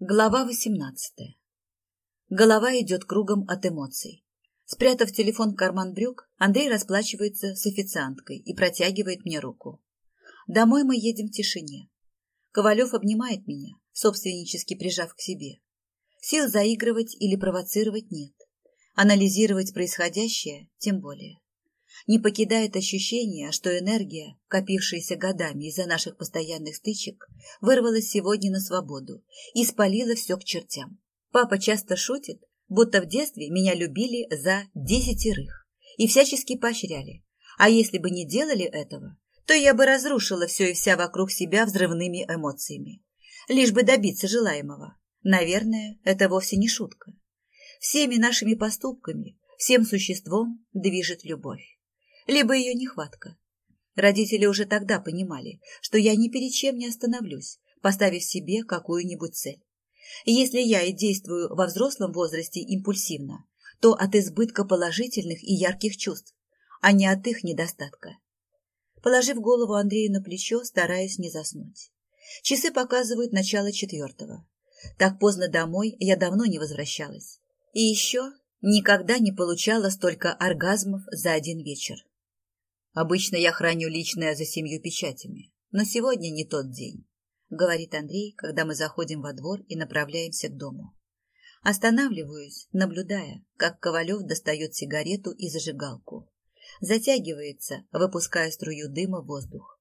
Глава 18. Голова идет кругом от эмоций. Спрятав телефон в карман брюк, Андрей расплачивается с официанткой и протягивает мне руку. Домой мы едем в тишине. Ковалев обнимает меня, собственнически прижав к себе. Сил заигрывать или провоцировать нет. Анализировать происходящее тем более. Не покидает ощущение, что энергия, копившаяся годами из-за наших постоянных стычек, вырвалась сегодня на свободу и спалила все к чертям. Папа часто шутит, будто в детстве меня любили за десятерых и всячески поощряли. А если бы не делали этого, то я бы разрушила все и вся вокруг себя взрывными эмоциями, лишь бы добиться желаемого. Наверное, это вовсе не шутка. Всеми нашими поступками, всем существом движет любовь либо ее нехватка. Родители уже тогда понимали, что я ни перед чем не остановлюсь, поставив себе какую-нибудь цель. Если я и действую во взрослом возрасте импульсивно, то от избытка положительных и ярких чувств, а не от их недостатка. Положив голову Андрею на плечо, стараюсь не заснуть. Часы показывают начало четвертого. Так поздно домой я давно не возвращалась. И еще никогда не получала столько оргазмов за один вечер. Обычно я храню личное за семью печатями, но сегодня не тот день, говорит Андрей, когда мы заходим во двор и направляемся к дому. Останавливаюсь, наблюдая, как Ковалев достает сигарету и зажигалку. Затягивается, выпуская струю дыма в воздух.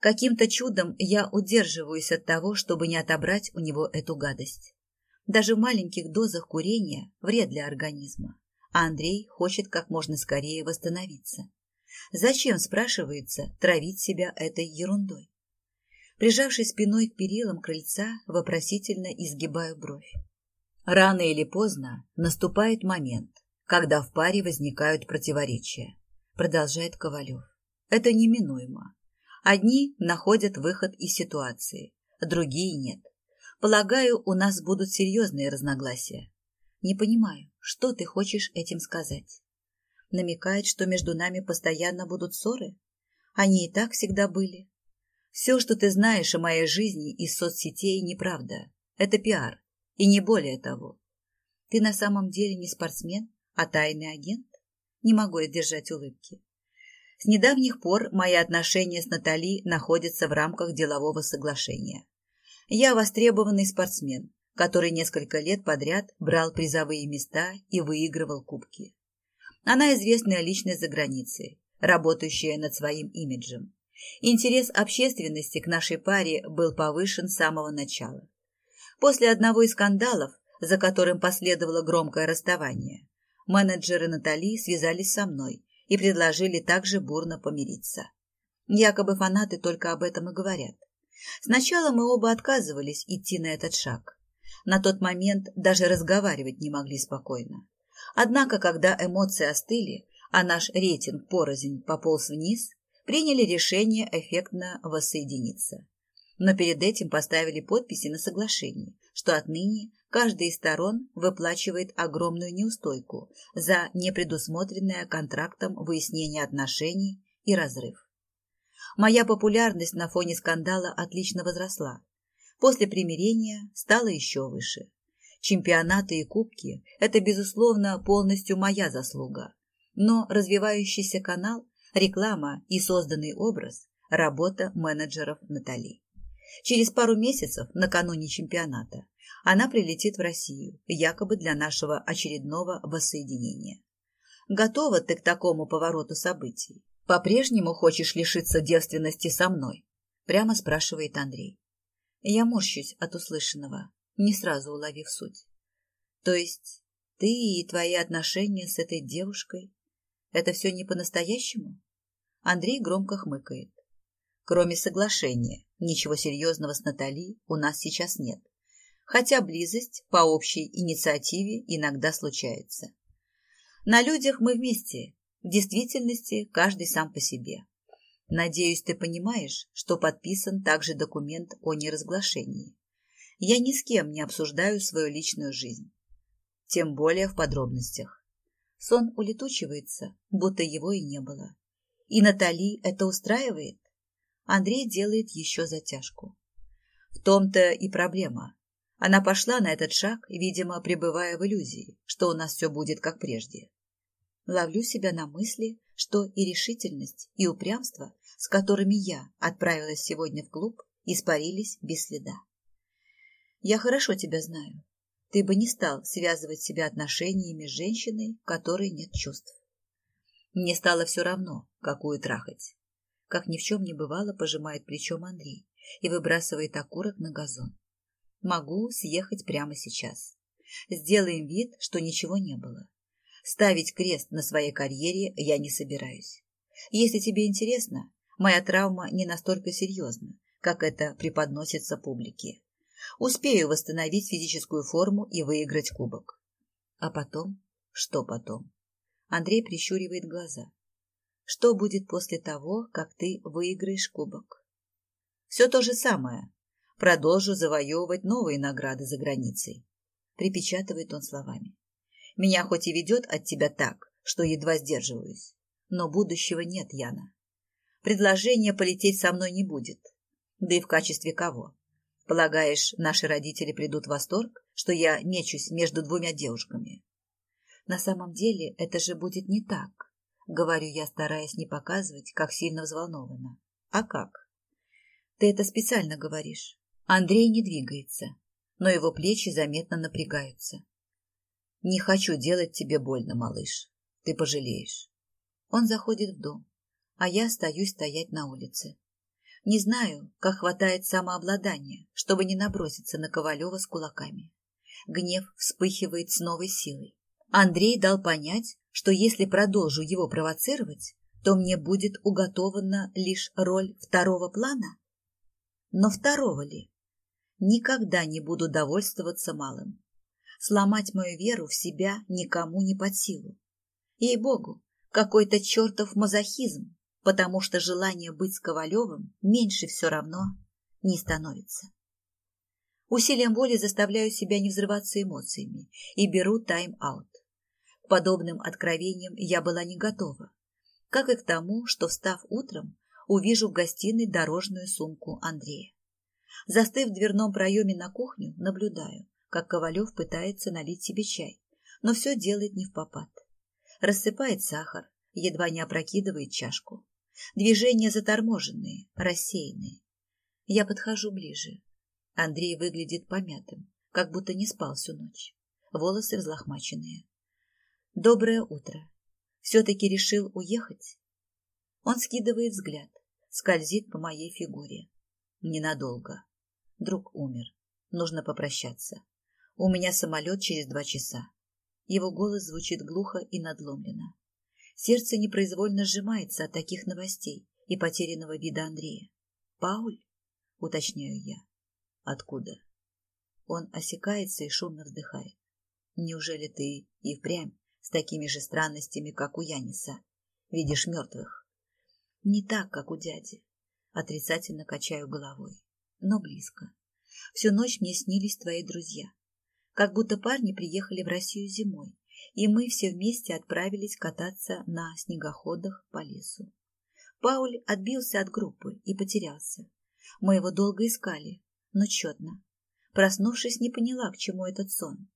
Каким-то чудом я удерживаюсь от того, чтобы не отобрать у него эту гадость. Даже в маленьких дозах курения вред для организма, а Андрей хочет как можно скорее восстановиться. Зачем, спрашивается, травить себя этой ерундой? Прижавшись спиной к перилам крыльца, вопросительно изгибаю бровь. Рано или поздно наступает момент, когда в паре возникают противоречия, продолжает Ковалев. Это неминуемо. Одни находят выход из ситуации, другие нет. Полагаю, у нас будут серьезные разногласия. Не понимаю, что ты хочешь этим сказать? Намекает, что между нами постоянно будут ссоры? Они и так всегда были. Все, что ты знаешь о моей жизни из соцсетей, неправда. Это пиар, и не более того. Ты на самом деле не спортсмен, а тайный агент? Не могу я держать улыбки. С недавних пор мои отношения с Натали находятся в рамках делового соглашения. Я востребованный спортсмен, который несколько лет подряд брал призовые места и выигрывал кубки. Она известная личность за границей, работающая над своим имиджем. Интерес общественности к нашей паре был повышен с самого начала. После одного из скандалов, за которым последовало громкое расставание, менеджеры Натали связались со мной и предложили также бурно помириться. Якобы фанаты только об этом и говорят. Сначала мы оба отказывались идти на этот шаг. На тот момент даже разговаривать не могли спокойно. Однако, когда эмоции остыли, а наш рейтинг порознь пополз вниз, приняли решение эффектно воссоединиться. Но перед этим поставили подписи на соглашение, что отныне каждая из сторон выплачивает огромную неустойку за непредусмотренное контрактом выяснение отношений и разрыв. Моя популярность на фоне скандала отлично возросла. После примирения стала еще выше. Чемпионаты и кубки – это, безусловно, полностью моя заслуга. Но развивающийся канал, реклама и созданный образ – работа менеджеров Натали. Через пару месяцев, накануне чемпионата, она прилетит в Россию, якобы для нашего очередного воссоединения. Готова ты к такому повороту событий? По-прежнему хочешь лишиться девственности со мной? Прямо спрашивает Андрей. Я морщусь от услышанного не сразу уловив суть. То есть ты и твои отношения с этой девушкой — это все не по-настоящему? Андрей громко хмыкает. Кроме соглашения, ничего серьезного с Натали у нас сейчас нет. Хотя близость по общей инициативе иногда случается. На людях мы вместе, в действительности каждый сам по себе. Надеюсь, ты понимаешь, что подписан также документ о неразглашении. Я ни с кем не обсуждаю свою личную жизнь. Тем более в подробностях. Сон улетучивается, будто его и не было. И Натали это устраивает? Андрей делает еще затяжку. В том-то и проблема. Она пошла на этот шаг, видимо, пребывая в иллюзии, что у нас все будет как прежде. Ловлю себя на мысли, что и решительность, и упрямство, с которыми я отправилась сегодня в клуб, испарились без следа. Я хорошо тебя знаю. Ты бы не стал связывать себя отношениями с женщиной, которой нет чувств. Мне стало все равно, какую трахать. Как ни в чем не бывало, пожимает плечом Андрей и выбрасывает окурок на газон. Могу съехать прямо сейчас. Сделаем вид, что ничего не было. Ставить крест на своей карьере я не собираюсь. Если тебе интересно, моя травма не настолько серьезна, как это преподносится публике. Успею восстановить физическую форму и выиграть кубок. А потом? Что потом? Андрей прищуривает глаза. Что будет после того, как ты выиграешь кубок? Все то же самое, продолжу завоевывать новые награды за границей. Припечатывает он словами. Меня хоть и ведет от тебя так, что едва сдерживаюсь, но будущего нет, Яна. Предложения полететь со мной не будет. Да и в качестве кого? Полагаешь, наши родители придут в восторг, что я мечусь между двумя девушками? На самом деле это же будет не так, говорю я, стараясь не показывать, как сильно взволнована. А как? Ты это специально говоришь. Андрей не двигается, но его плечи заметно напрягаются. Не хочу делать тебе больно, малыш. Ты пожалеешь. Он заходит в дом, а я остаюсь стоять на улице. Не знаю, как хватает самообладания, чтобы не наброситься на Ковалева с кулаками. Гнев вспыхивает с новой силой. Андрей дал понять, что если продолжу его провоцировать, то мне будет уготована лишь роль второго плана. Но второго ли? никогда не буду довольствоваться малым. Сломать мою веру в себя никому не под силу. Ей-богу, какой-то чертов мазохизм, потому что желание быть с Ковалевым меньше все равно не становится. Усилием воли заставляю себя не взрываться эмоциями и беру тайм-аут. К подобным откровениям я была не готова, как и к тому, что, встав утром, увижу в гостиной дорожную сумку Андрея. Застыв в дверном проеме на кухню, наблюдаю, как Ковалев пытается налить себе чай, но все делает не в попад. Рассыпает сахар, едва не опрокидывает чашку. Движения заторможенные, рассеянные. Я подхожу ближе. Андрей выглядит помятым, как будто не спал всю ночь. Волосы взлохмаченные. Доброе утро. Все-таки решил уехать? Он скидывает взгляд, скользит по моей фигуре. Ненадолго. Друг умер. Нужно попрощаться. У меня самолет через два часа. Его голос звучит глухо и надломленно. Сердце непроизвольно сжимается от таких новостей и потерянного вида Андрея. «Пауль?» — уточняю я. «Откуда?» Он осекается и шумно вздыхает. «Неужели ты и впрямь с такими же странностями, как у Яниса, видишь мертвых?» «Не так, как у дяди. Отрицательно качаю головой. Но близко. Всю ночь мне снились твои друзья. Как будто парни приехали в Россию зимой, и мы все вместе отправились кататься на снегоходах по лесу. Пауль отбился от группы и потерялся. Мы его долго искали, но тщетно. Проснувшись, не поняла, к чему этот сон.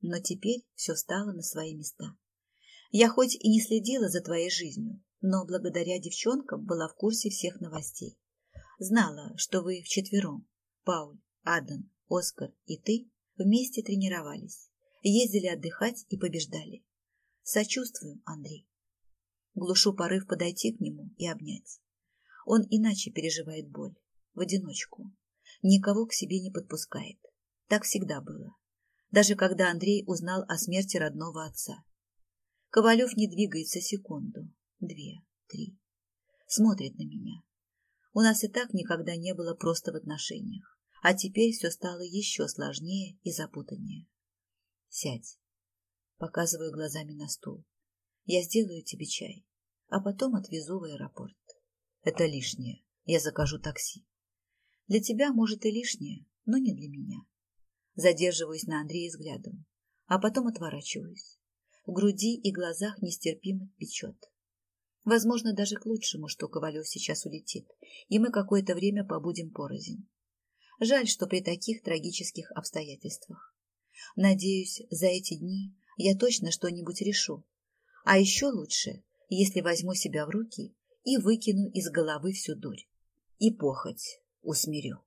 Но теперь все стало на свои места. Я хоть и не следила за твоей жизнью, но благодаря девчонкам была в курсе всех новостей. Знала, что вы вчетвером, Пауль, Адан, Оскар и ты, вместе тренировались, ездили отдыхать и побеждали. Сочувствуем, Андрей. Глушу порыв подойти к нему и обнять. Он иначе переживает боль, в одиночку. Никого к себе не подпускает. Так всегда было. Даже когда Андрей узнал о смерти родного отца. Ковалев не двигается секунду, две, три. Смотрит на меня. У нас и так никогда не было просто в отношениях, а теперь все стало еще сложнее и запутаннее. Сядь. Показываю глазами на стул. Я сделаю тебе чай, а потом отвезу в аэропорт. Это лишнее. Я закажу такси. Для тебя, может, и лишнее, но не для меня. Задерживаюсь на Андрее взглядом, а потом отворачиваюсь. В груди и глазах нестерпимо печет. Возможно, даже к лучшему, что Ковалев сейчас улетит, и мы какое-то время побудем порознь. Жаль, что при таких трагических обстоятельствах. Надеюсь, за эти дни я точно что-нибудь решу. А еще лучше, если возьму себя в руки и выкину из головы всю дурь. И похоть усмирю.